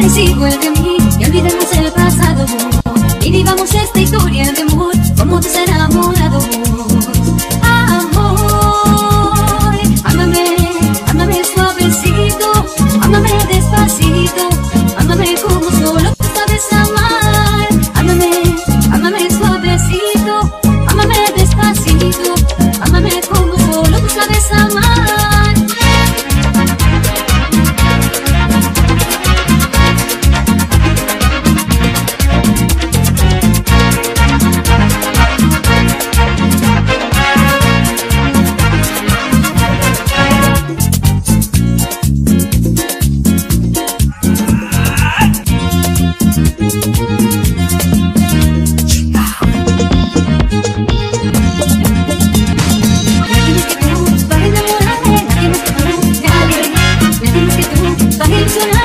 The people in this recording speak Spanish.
amores igual que a mí y olvidemos el pasado. Y vivamos esta historia de amor como será Bahit sa